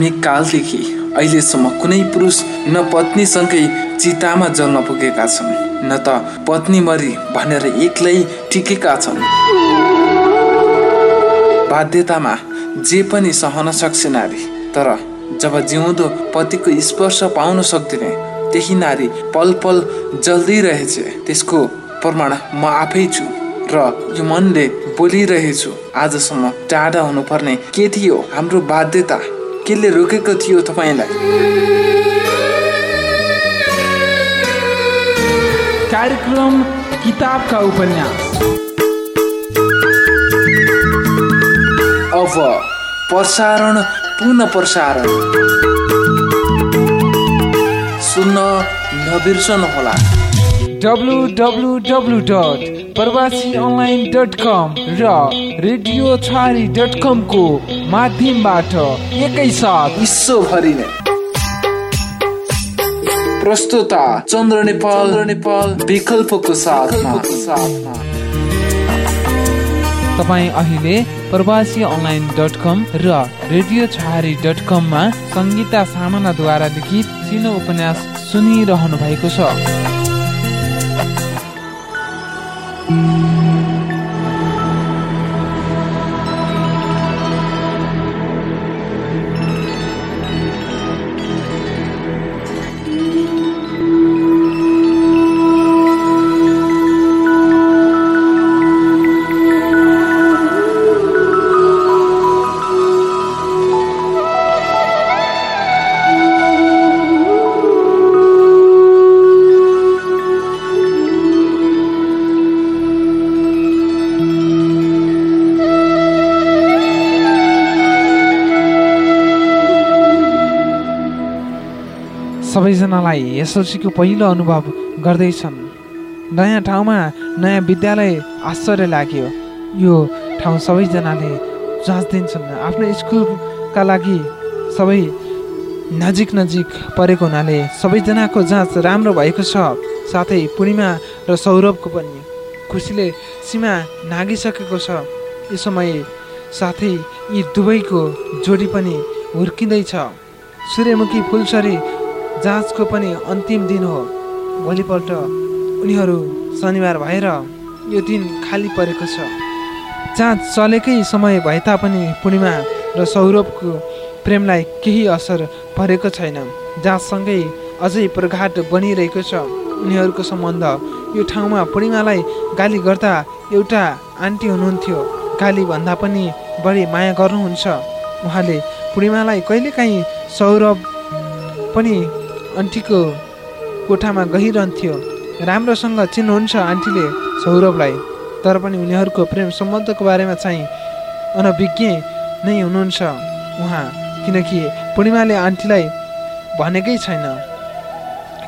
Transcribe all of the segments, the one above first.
धार्मिक कालदेखि अहिलेसम्म कुनै पुरुष न पत्नीसँगै चितामा जल्न पुगेका छन् न त पत्नी मरी भनेर एक्लै टिकेका छन्। बाध्यतामा जे पनि सहन सक्छ नारी तर जब जिउँदो पतिको स्पर्श पाउन सक्दिने त्यही नारी पल पल जल्दै रहेछ त्यसको प्रमाण म आफै छु र यो मनले बोलिरहेछु आजसम्म टाढा हुनुपर्ने के थियो हाम्रो बाध्यता? केले रोकेको थियो तपाईँलाई? कार्यक्रम किताबका उपन्यास। अब प्रसारण पुनः प्रसारण। सुन्न नबिर्सनुहोला। W W W dot Pravasi online dot com र रेडियो छारी डट कमको माध्यमबाट एकैसाथ विश्वभरि नै। प्रस्तुता चन्द्र नेपाल नेपाल। विकल्पको साथमा। साथमा। तपाईँ अहिले प्रवासी अनलाइन डट कम र रेडियो छहारी डट कममा सङ्गीता सामनाद्वारा लिखित सिनो उपन्यास सुनिरहनु भएको छ। Thank you. एसएलसीको पहिलो अनुभव गर्दैछन्। नयाँ ठाउँमा नयाँ विद्यालय आश्चर्य लाग्यो। यो ठाउँ सबैजनाले जाँच्दिन्छन् आफ्नो स्कुलका लागि सबै नजिक नजिक परेको हुनाले सबैजनाको जाँच राम्रो भएको छ। साथै पूर्णिमा र सौरभको पनि खुसीले सीमा नागिसकेको छ। यो समय साथै यी दुवैको जोडी पनि हुर्किँदैछ। सूर्यमुखी फुलसरी जाँचको पनि अन्तिम दिन हो। भोलिपल्ट उनीहरू शनिबार भएर यो दिन खाली परेको छ। जाँच चलेकै समय भए तापनि पूर्णिमा र सौरभको प्रेमलाई केही असर परेको छैन। जाँचसँगै अझै प्रघाट बनिरहेको छ। उनीहरूको सम्बन्ध यो ठाउँमा पूर्णिमालाई गाली गर्दा एउटा आन्टी हुनुहुन्थ्यो। गाली भन्दा पनि बढी माया गर्नुहुन्छ। उहाँले पूर्णिमालाई कहिलेकाहीँ सौरभ पनि आन्टीको कोठामा गइरहन्थ्यो राम्रोसँग चिन्नुहुन्छ आन्टीले सौरभलाई तर पनि उनीहरूको प्रेम सम्बन्धको बारेमा चाहिँ अनभिज्ञ नै हुनुहुन्छ उहाँ किनकि पूर्णिमाले आन्टीलाई भनेकै छैन।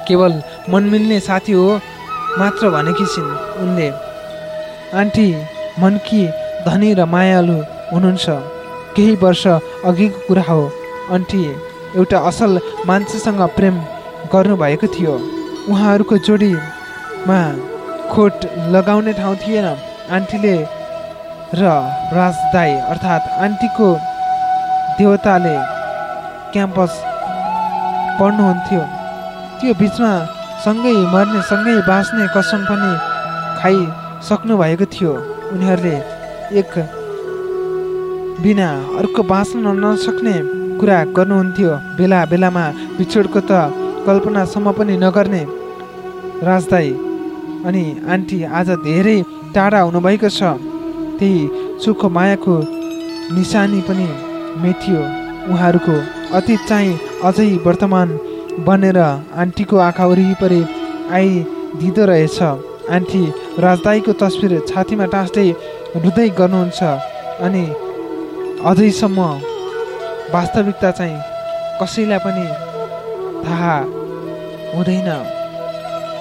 केवल मन मिल्ने साथी हो मात्र भनेकी छिन् उनले। आन्टी मनकी धनी र मायालु हुनुहुन्छ केही वर्ष अघिको कुरा हो। आन्टी एउटा असल मान्छेसँग प्रेम गर्नुभएको थियो। उहाँहरूको जोडीमा खोट लगाउने ठाउँ थिएन। आन्टीले र राजदाई अर्थात् आन्टीको देवताले क्याम्पस पढ्नुहुन्थ्यो। त्यो बिचमा सँगै मर्ने सँगै बाँच्ने कसम पनि खाइसक्नु भएको थियो। उनीहरूले एक बिना अर्को बाँच्न नसक्ने कुरा गर्नुहुन्थ्यो। बेला बेलामा बिछोडको त कल्पनासम्म पनि नगर्ने राजदाई अनि आन्टी आज धेरै टाढा हुनुभएको छ। त्यही सुख मायाको निशानी पनि मेटियो। उहाँहरूको अतीत चाहिँ अझै वर्तमान बनेर आन्टीको आँखा वरिपरि आइदिँदो रहेछ। आन्टी राजदाईको तस्विर छातीमा टाँस्दै रुँदै गर्नुहुन्छ अनि अझैसम्म वास्तविकता चाहिँ कसैलाई पनि थाहा हुँदैन।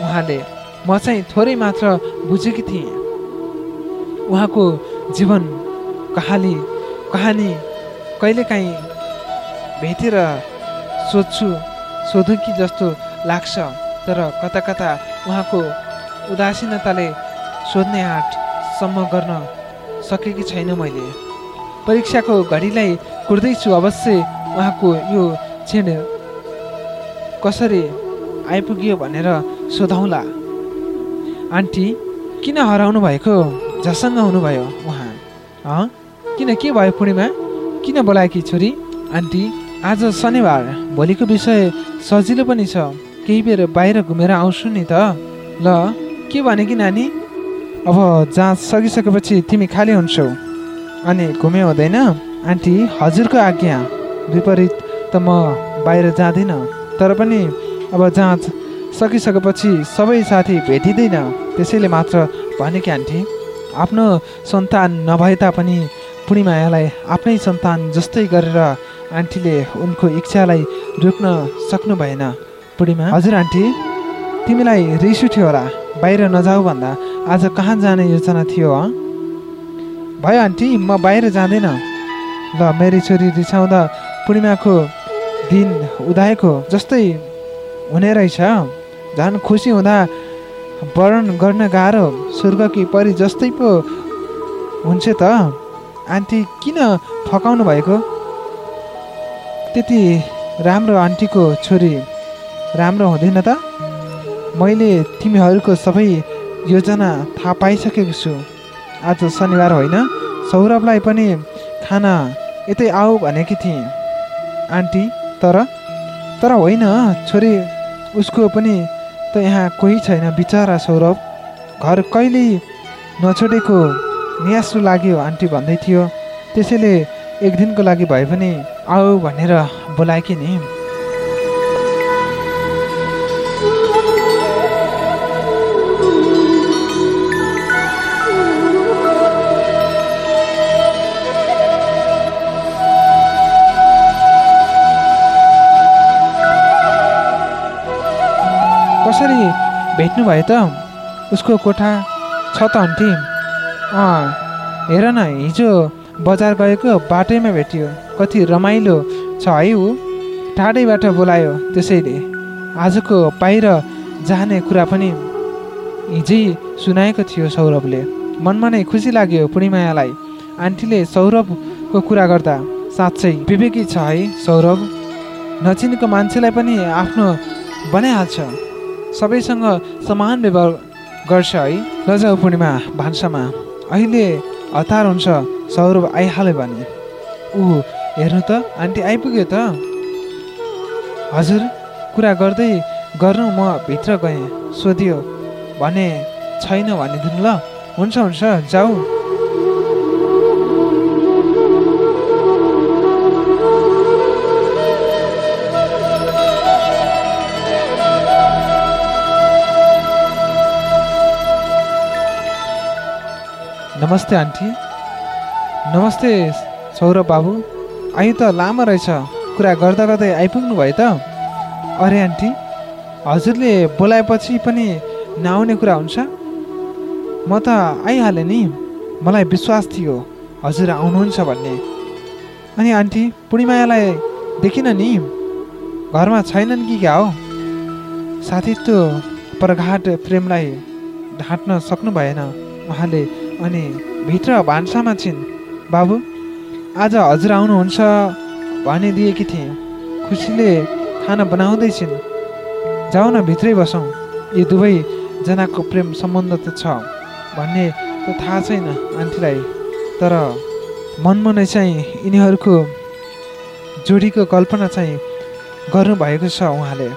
उहाँले म चाहिँ थोरै मात्र बुझेकी थिएँ। उहाँको जीवन कहानी कहानी कहिलेकाहीँ भेटेर सोध्छु सोधु कि जस्तो लाग्छ तर कता कता उहाँको उदासीनताले सोध्ने आँटसम्म गर्न सकेकी छैन मैले। परीक्षाको घडीलाई कुर्दैछु अवश्य उहाँको यो क्षण कसरी आइपुग्यो भनेर सोधौँला। आन्टी किन हराउनु भएको? जसँग हुनुभयो उहाँ। अँ? किन के भयो पूर्णिमा? किन बोलाएकी छोरी? आन्टी आज शनिबार। भोलिको विषय सजिलो पनि छ। केही बेर बाहिर घुमेर आउँछु नि त। ल के भने कि नानी? अब जाँच सकिसकेपछि तिमी खाली हुन्छौ। अनि घुमे हुँदैन? आन्टी हजुरको आज्ञा। विपरीत त म बाहिर जाँदिनँ। तर पनि अब जाँच सकिसकेपछि सबै साथी भेटिँदैन। त्यसैले मात्र भने कि आन्टी आफ्नो सन्तान नभए तापनि पूर्णिमायालाई आफ्नै सन्तान जस्तै गरेर आन्टीले उनको इच्छालाई रोक्न सक्नु भएन। पूर्णिमा हजुर आन्टी तिमीलाई रिस उठ्यो होला। बाहिर नजाऊ भन्दा आज कहाँ जाने योजना थियो हँ? भयो आन्टी म बाहिर जाँदैन। ल मेरी छोरी रिसाउँदा पूर्णिमाको दिन उदाएको जस्तै हुने रहेछ। झन् खुसी हुँदा वर्णन गर्न गाह्रो। स्वर्गकी परि जस्तै पो हुन्छ त। आन्टी किन फकाउनु भएको? त्यति राम्रो आन्टीको छोरी राम्रो हुँदैन त। मैले तिमीहरूको सबै योजना थाहा पाइसकेको छु। आज शनिबार होइन। सौरभलाई पनि खाना यतै आऊ भनेकी थिएँ। आन्टी तर? तर होइन। छोरी उसको पनि त यहाँ कोही छैन बिचरा सौरभ। घर कहिल्यै नछोडेको नियासु लाग्यो आन्टी भन्दै थियो। त्यसैले एक दिनको लागि भए पनि आऊ भनेर बोलाएकी नि। कसरी भेट्नुभयो त? उसको कोठा छ त आन्टी। अँ हेर न हिजो बजार गएको बाटैमा भेटियो। कति रमाइलो छ है ऊ। टाढैबाट बोलायो त्यसैले। आजको बाहिर जाने कुरा पनि हिजै सुनाएको थियो सौरभले। मनमा नै खुसी लाग्यो पूर्णिमायालाई आन्टीले सौरभको कुरा गर्दा साँच्चै विवेकी छ है सौरभ। नचिनेको मान्छेलाई पनि आफ्नो बनाइहाल्छ। सबैसँग समान व्यवहार गर्छ है। लजाउ पूर्णिमा भान्सामा। अहिले हतार हुन्छ सौरभ आइहाल्यो भने। ऊ हेर्नु त आन्टी आइपुग्यो त। हजुर कुरा गर्दै गर्नु म भित्र गएँ। सोध्यो भने छैन भनिदिनु ल। हुन्छ हुन्छ जाऊ। नमस्ते आन्टी। नमस्ते सौरभ बाबु। आयु त लामो रहेछ। कुरा गर्दा गर्दै आइपुग्नु भयो त। अरे आन्टी हजुरले बोलाएपछि पनि नआउने कुरा हुन्छ? म त आइहालेँ नि। मलाई विश्वास थियो हजुर आउनुहुन्छ भन्ने। अनि आन्टी पूर्णिमायालाई देखिन नि। घरमा छैनन् कि क्या हो? साथी त्यो प्रघाट प्रेमलाई ढाँट्न सक्नु भएन। उहाँले अनि भित्र भान्सामा छिन्। बाबु आज हजुर आउनुहुन्छ भनिदिएकी थिएँ। खुसीले खाना बनाउँदैछिन् जाऊ न भित्रै बसौँ। यी दुवैजनाको प्रेम सम्बन्ध त छ भन्ने त थाहा छैन आन्टीलाई। तर मनमा नै चाहिँ यिनीहरूको जोडीको कल्पना चाहिँ गर्नुभएको छ उहाँले।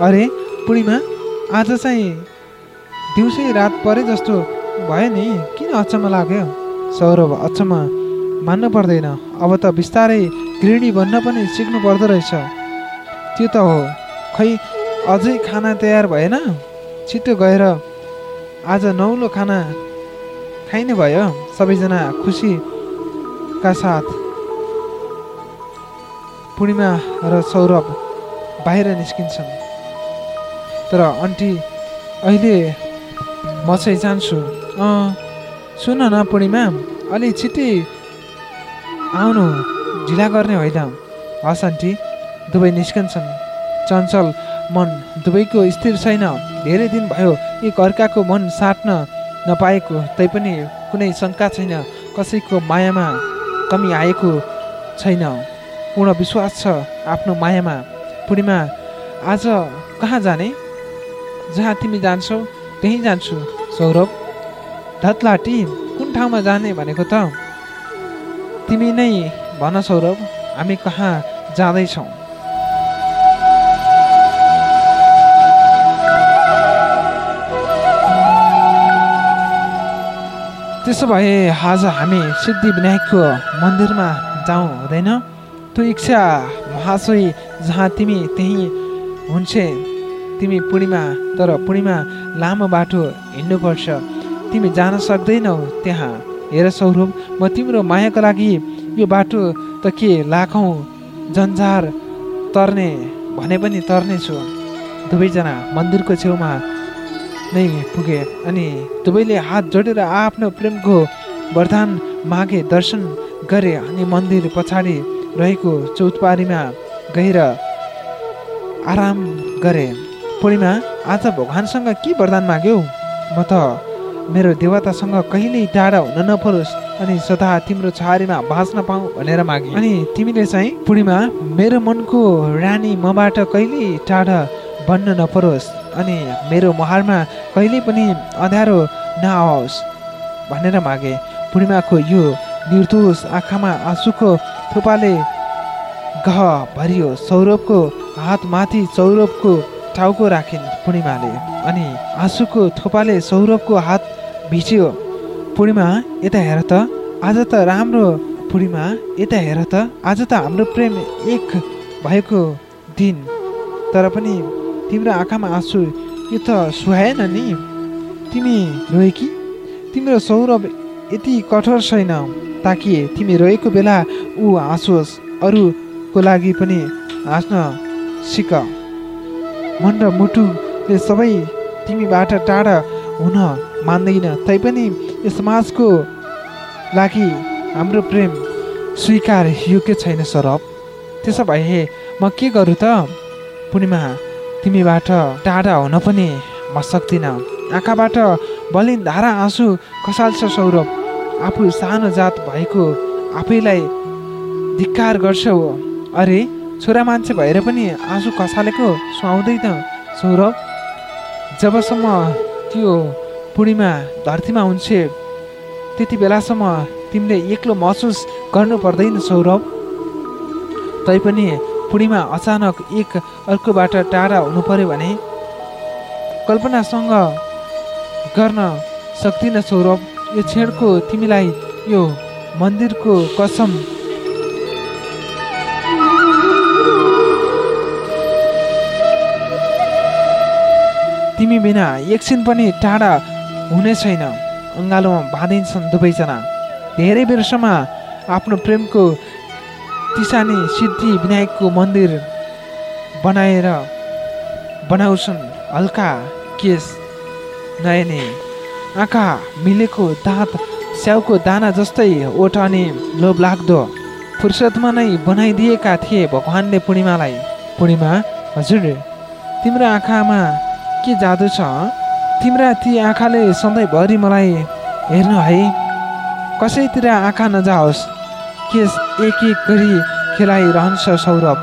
अरे पूर्णिमा आज चाहिँ दिउँसै रात परे जस्तो भयो नि किन अचम्म लाग्यो? सौरभ अचम्म। मान्नु पर्दैन। अब त बिस्तारै गृहिणी बन्न पनि सिक्नु पर्दो रहेछ। त्यो त हो। खै अझै खाना तयार भएन? छिटो गएर आज नौलो खाना खाइने भयो। सबैजना खुसीका साथ। पूर्णिमा र सौरभ बाहिर निस्किन्छन्। तर आन्टी अहिले म चाहिँ जान्छु। सुन न पूर्णिमा अलि छिट्टै आउनु ढिला गर्ने होइन हस् आन्टी दुवै निस्कन्छन् चञ्चल मन दुवैको स्थिर छैन धेरै दिन भयो एक अर्काको मन साट्न नपाएको तैपनि कुनै शङ्का छैन कसैको मायामा कमी आएको छैन पूर्ण विश्वास छ आफ्नो मायामा पूर्णिमा आज कहाँ जाने जहाँ तिमी जान्छौ त्यहीँ जान्छु सौरभ धतलाटी कुन ठाउँमा जाने भनेको त? तिमी नै भन सौरभ हामी कहाँ जाँदैछौँ? त्यसो भए आज हामी सिद्धि विनायकको मन्दिरमा जाउँ हुँदैन? त्यो इच्छा महाशय जहाँ तिमी त्यहीँ हुन्छ तिमी पूर्णिमा तर पूर्णिमा लामो बाटो हिँड्नुपर्छ। तिमी जान सक्दैनौ त्यहाँ। हेर सौरभ म तिम्रो मायाको लागि यो बाटो त के लाखौँ जन्जार तर्ने भने पनि तर्नेछु। दुवैजना मन्दिरको छेउमा नै पुगे अनि दुवैले हात जोडेर आफ्नो प्रेमको वरदान मागे दर्शन गरे अनि मन्दिर पछाडि रहेको चौतपारीमा गएर आराम गरे। पूर्णिमा आज भगवान्सँग के वरदान माग्यौ? म त मेरो देवतासँग कहिल्यै टाढा हुन नपरोस् अनि सदा तिम्रो छहारीमा बाँच्न पाऊँ भनेर मागे। अनि तिमीले चाहिँ पूर्णिमा मेरो मनको रानी मबाट कहिल्यै टाढा बन्न नपरोस् अनि मेरो मुहारमा कहिल्यै पनि अँध्यारो नआओस् भनेर मागे। पूर्णिमाको यो निर्दोष आँखामा आँसुको थुपाले गह भरियो। सौरभको हातमाथि सौरभको टाउको राखिन् पूर्णिमाले। अनि आँसुको थोपाले सौरभको हात भिज्यो पूर्णिमा यता हेर त। आज त राम्रो पूर्णिमा यता हेर त। आज त हाम्रो प्रेम एक भएको दिन। तर पनि तिम्रो आँखामा आँसु यो त सुहाएन नि। तिमी रोए कि? तिम्रो सौरभ यति कठोर छैन ताकि तिमी रोएको बेला ऊ हाँसोस् अरूको लागि पनि हाँस्न सिक। मन र मुटुले सबै तिमीबाट टाढा हुन मान्दैन। तैपनि समाजको लागि हाम्रो प्रेम स्वीकार योग्य छैन सौरभ त्यसो भए म के गरौँ त? पूर्णिमा तिमीबाट टाढा हुन पनि म सक्दिनँ। आँखाबाट बलिन धारा आँसु खसाल्छ सौरभ। आफू सानो जात भएको आफैलाई धिक्कार गर्छ। अरे छोरा मान्छे भएर पनि आँसु खसालेको सुहाउँदैन सौरभ जबसम्म त्यो पूर्णिमा धरतीमा हुन्छ त्यति बेलासम्म तिमीले एक्लो महसुस गर्नु पर्दैन सौरभ। तैपनि पूर्णिमा अचानक एक अर्कोबाट टाढा हुनु पर्यो भने कल्पनासँग गर्न सक्दिन सौरभ यो छेडको तिमीलाई यो मन्दिरको कसम तिमी बिना एकछिन पनि टाढा हुने छैन। अङ्गालोमा बाँधिन्छन् दुवैजना। धेरै बेरसम्म आफ्नो प्रेमको तिसानी सिद्धि विनायकको मन्दिर बनाएर बनाउँछन् हल्का केस नयने आँखा मिलेको दाँत स्याउको दाना जस्तै ओठ अनि लोभ लाग्दो। फुर्सदमा नै बनाइदिएका थिए भगवान्ले पूर्णिमालाई। पूर्णिमा हजुर तिम्रो आँखामा के जादु छ? तिम्रा ती आँखाले सधैँभरि मलाई हेर्नु है। कसैतिर आँखा नजाओस्। केस एक एक गरी खेलाइरहन्छ सौरभ।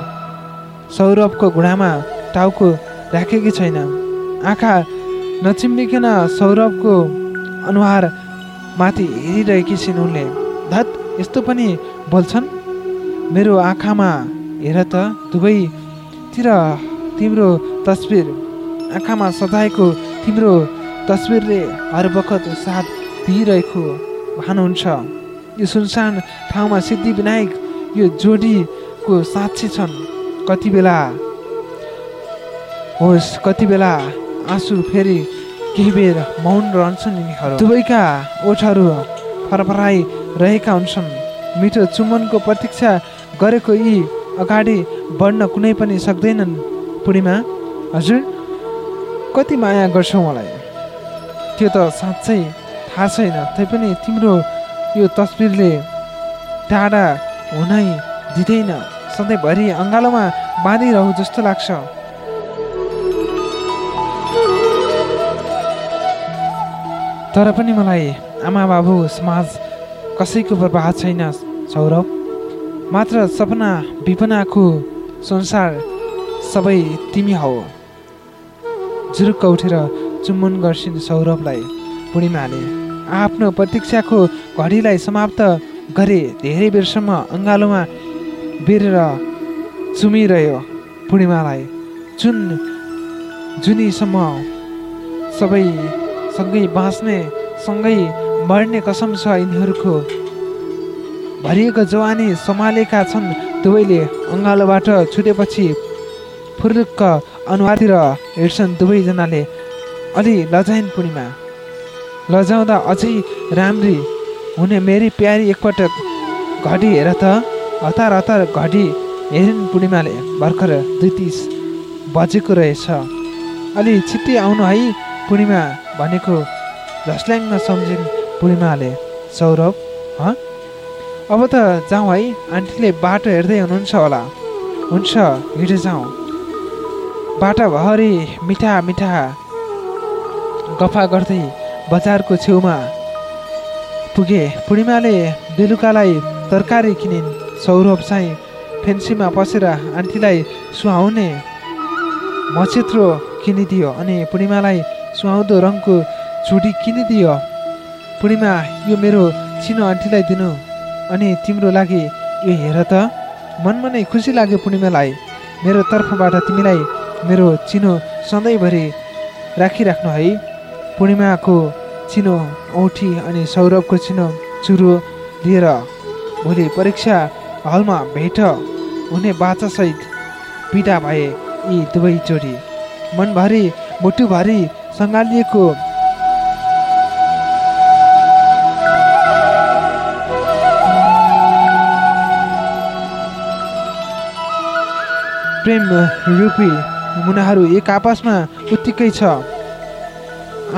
सौरभको घुँडामा टाउको राखेकी छैन। आँखा नचिम्बिकन सौरभको अनुहार माथि हेरिरहेकी छिन् उनले। धत यस्तो पनि बोल्छन्? मेरो आँखामा हेर त दुवैतिर तिम्रो तस्बिर आँखामा सजाएको तिम्रो तस्बिरले हर बखत साथ दिइरहेको भानुहुन्छ। यो सुनसान ठाउँमा सिद्धि विनायक यो जोडीको साक्षी छन्। कति बेला होस् कति बेला आँसु फेरि केही बेर मौन रहन्छन् यिनीहरू। दुवैका ओठहरू फरफराई रहेका हुन्छन्। मिठो चुम्बनको प्रतीक्षा गरेको यी अगाडि बढ्न कुनै पनि सक्दैनन्। पूर्णिमा हजुर? कति माया गर्छौ मलाई? त्यो त साँच्चै थाहा छैन। तैपनि तिम्रो यो तस्बिरले टाढा हुनै दिँदैन। सधैँभरि अँगालोमा बाँधिरहँ जस्तो लाग्छ। तर पनि मलाई आमा बाबु समाज कसैको बर्बाद छैन सौरभ। मात्र सपना विपनाको संसार सबै तिमी हौ। जुरुक्क उठेर चुम्बन गर्छिन् सौरभलाई। पूर्णिमाले आफ्नो प्रतीक्षाको घडीलाई समाप्त गरे धेरै बेरसम्म अँगालोमा बेरेर चुमिरह्यो पूर्णिमालाई। जुन जुनीसम्म सबै सँगै बाँच्ने सँगै मर्ने कसम छ यिनीहरूको। भरिएको जवानी सम्हालेका छन् दुवैले अँगालोबाट छुटेपछि फुरुक्क अनुहारतिर हेर्छन् दुवैजनाले अलि लजाइन् पूर्णिमा। लजाउँदा अझै राम्री हुने मेरी प्यारी एकपटक घडी हेर त हतार हतार घडी हेरिन् पूर्णिमाले। भर्खर दुई तिस बजेको रहेछ। अलि छिट्टै आउनु है पूर्णिमा भनेको झस्ल्याङ्ग सम्झिन् पूर्णिमाले। सौरभ ह? अब त जाउँ है आन्टीले बाटो हेर्दै हुनुहुन्छ होला। हुन्छ हिँडे जाउँ बाटाभरि मिठा मिठा गफा गर्दै बजारको छेउमा पुगे। पूर्णिमाले बेलुकालाई तरकारी किनिन्। सौरभ चाहिँ फेन्सीमा पसेर आन्टीलाई सुहाउने मछेत्रो किनिदियो अनि पूर्णिमालाई सुहाउँदो रङको चुडी किनिदियो। पूर्णिमा यो मेरो चिनो आन्टीलाई दिनु अनि तिम्रो लागि यो हेर त। मनमा नै खुसी लाग्यो पूर्णिमालाई। मेरो तर्फबाट तिमीलाई मेरो चिनो सधैँभरि राखिराख्नु है। पूर्णिमाको चिनो औँठी अनि सौरभको चिनो चुरो लिएर भोलि परीक्षा हलमा भेट हुने बाचासहित बिदा भए यी दुवै जोडी। मनभरि मुटुभरि सङ्घालिएको प्रेम रूपी मुनाहरू एक आपसमा उत्तिकै छ।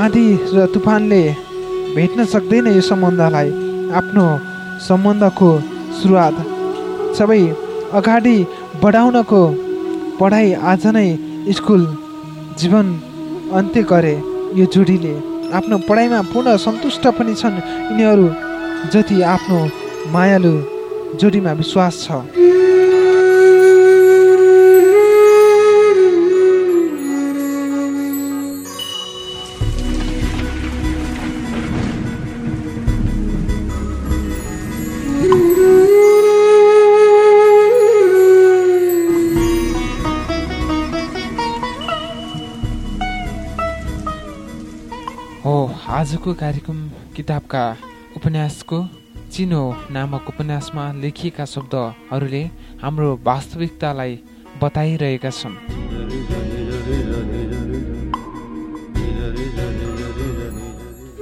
आँधी र तुफानले भेट्न सक्दैन यो सम्बन्धलाई। आफ्नो सम्बन्धको सुरुवात। सबै अगाडि बढाउनको पढाइ आज नै स्कुल जीवन अन्त्य गरे। यो जोडीले आफ्नो पढाइमा पूर्ण सन्तुष्ट पनि छन्। यिनीहरू जति आफ्नो मायालु जोडीमा विश्वास छ। आजको कार्यक्रम किताबका उपन्यासको चिनो नामक उपन्यासमा लेखिएका शब्दहरूले हाम्रो वास्तविकतालाई बताइरहेका छन्।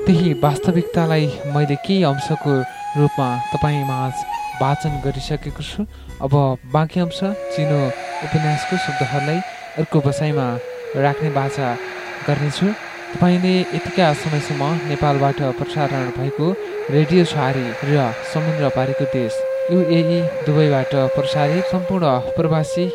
त्यही वास्तविकतालाई मैले केही अंशको रूपमा तपाईँ माझ वाचन गरिसकेको छु। अब बाँकी अंश चिनो उपन्यासको शब्दहरूलाई अर्को बसाइमा राख्ने बाचा गर्नेछु। तपाईँले यतिका समयसम्म नेपालबाट प्रसारण भएको रेडियो छहारी र समुद्र पारीको देश युएई दुबईबाट प्रसारित सम्पूर्ण प्रवासी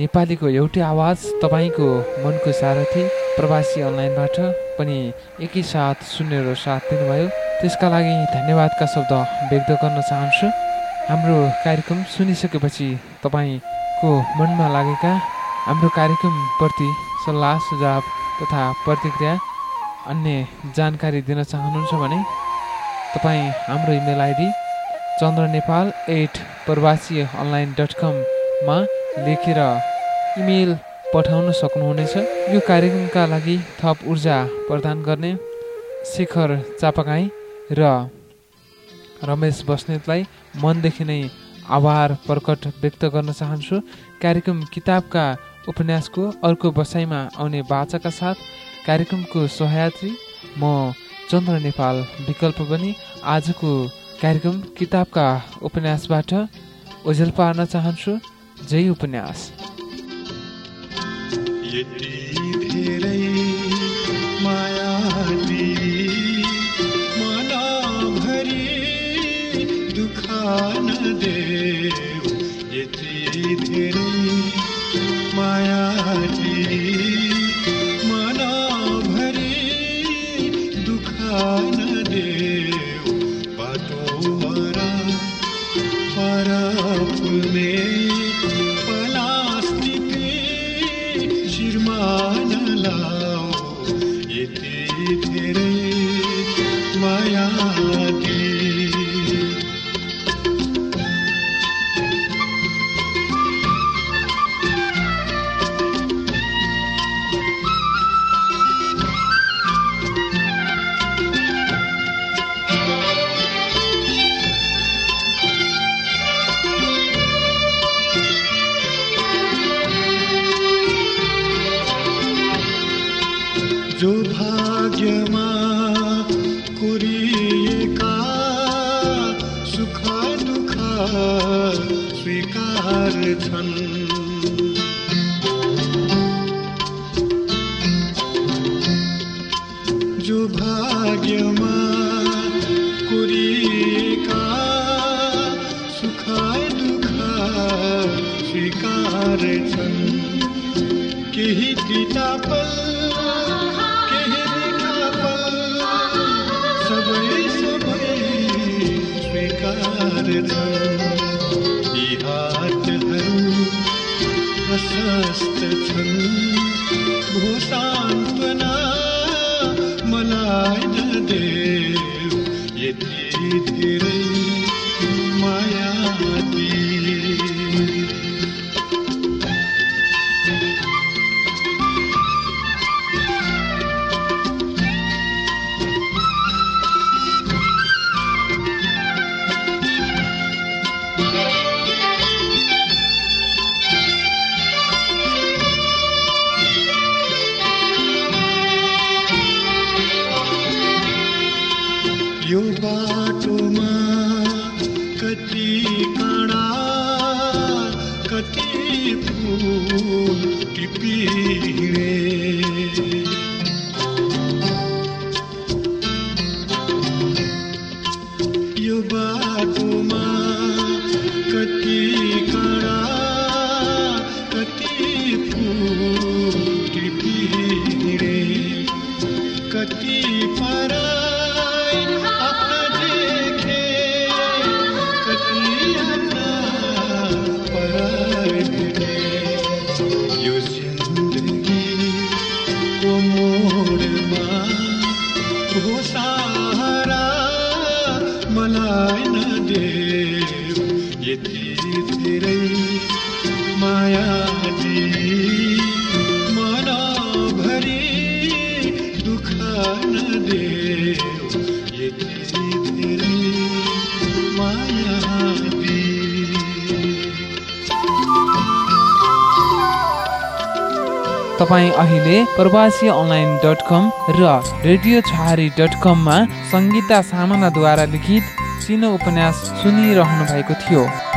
नेपालीको एउटै आवाज तपाईँको मनको सारथी प्रवासी अनलाइनबाट पनि एकैसाथ सुनेर साथ दिनुभयो। त्यसका लागि धन्यवादका शब्द व्यक्त गर्न चाहन्छु। हाम्रो कार्यक्रम सुनिसकेपछि तपाईँको मनमा लागेका हाम्रो कार्यक्रमप्रति सल्लाह सुझाव तथा प्रतिक्रिया अन्य जानकारी दिन चाहनुहुन्छ भने तपाईँ हाम्रो email ID Chandra Nepal at Pravasi online dot कममा लेखेर इमेल पठाउन सक्नुहुनेछ। यो कार्यक्रमका लागि थप ऊर्जा प्रदान गर्ने शेखर चापागाई र रमेश बस्नेतलाई मनदेखि नै आभार प्रकट व्यक्त गर्न चाहन्छु। कार्यक्रम किताबका उपन्यासको अर्को बसाइमा आउने बाचाका साथ कार्यक्रमको सहयात्री म चन्द्र नेपाल विकल्प पनि आजको कार्यक्रम किताबका उपन्यासबाट ओझेल पार्न चाहन्छु। जय उपन्यास। सबै स्वीकार छन् यी हातहरू मलाई यति माया यो बाटोमा कति काँडा कति फुल टिपी यो दुःख यति माया तपाईँ अहिले प्रवासी अनलाइन डट कम र रेडियो छहारी डट कममा सङ्गीता सामनाद्वारा लिखित सिनो उपन्यास सुनिरहनु भएको थियो।